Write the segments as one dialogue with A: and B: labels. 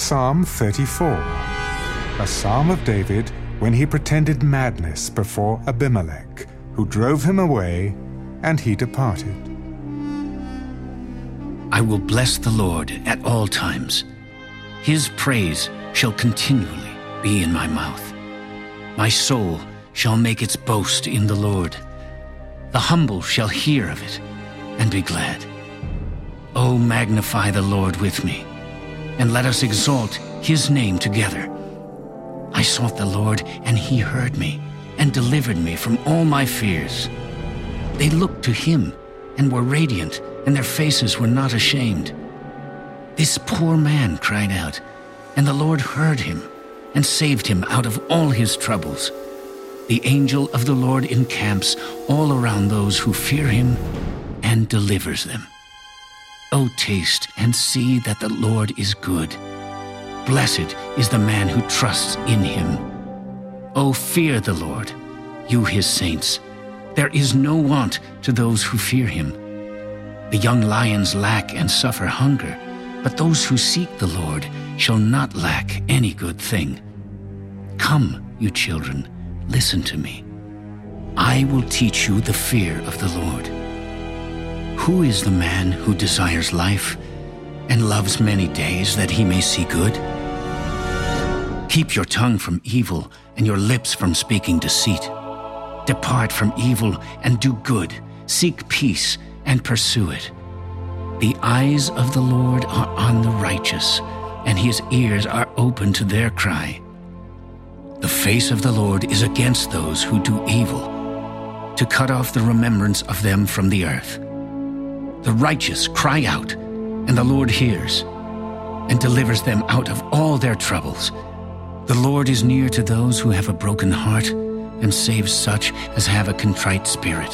A: Psalm 34, a psalm of David when he pretended madness before Abimelech, who drove him away, and he departed.
B: I will bless the Lord at all times. His praise shall continually be in my mouth. My soul shall make its boast in the Lord. The humble shall hear of it and be glad. O magnify the Lord with me, and let us exalt his name together. I sought the Lord, and he heard me, and delivered me from all my fears. They looked to him, and were radiant, and their faces were not ashamed. This poor man cried out, and the Lord heard him, and saved him out of all his troubles. The angel of the Lord encamps all around those who fear him, and delivers them. O taste and see that the Lord is good. Blessed is the man who trusts in him. O fear the Lord, you his saints. There is no want to those who fear him. The young lions lack and suffer hunger, but those who seek the Lord shall not lack any good thing. Come, you children, listen to me. I will teach you the fear of the Lord. Who is the man who desires life and loves many days that he may see good? Keep your tongue from evil and your lips from speaking deceit. Depart from evil and do good. Seek peace and pursue it. The eyes of the Lord are on the righteous, and his ears are open to their cry. The face of the Lord is against those who do evil, to cut off the remembrance of them from the earth. The righteous cry out, and the Lord hears, and delivers them out of all their troubles. The Lord is near to those who have a broken heart and saves such as have a contrite spirit.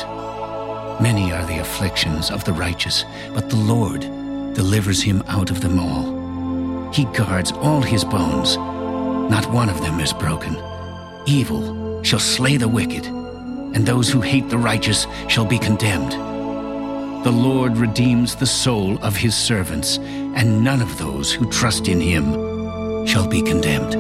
B: Many are the afflictions of the righteous, but the Lord delivers him out of them all. He guards all his bones, not one of them is broken. Evil shall slay the wicked, and those who hate the righteous shall be condemned. The Lord redeems the soul of his servants, and none of those who trust in him shall be condemned.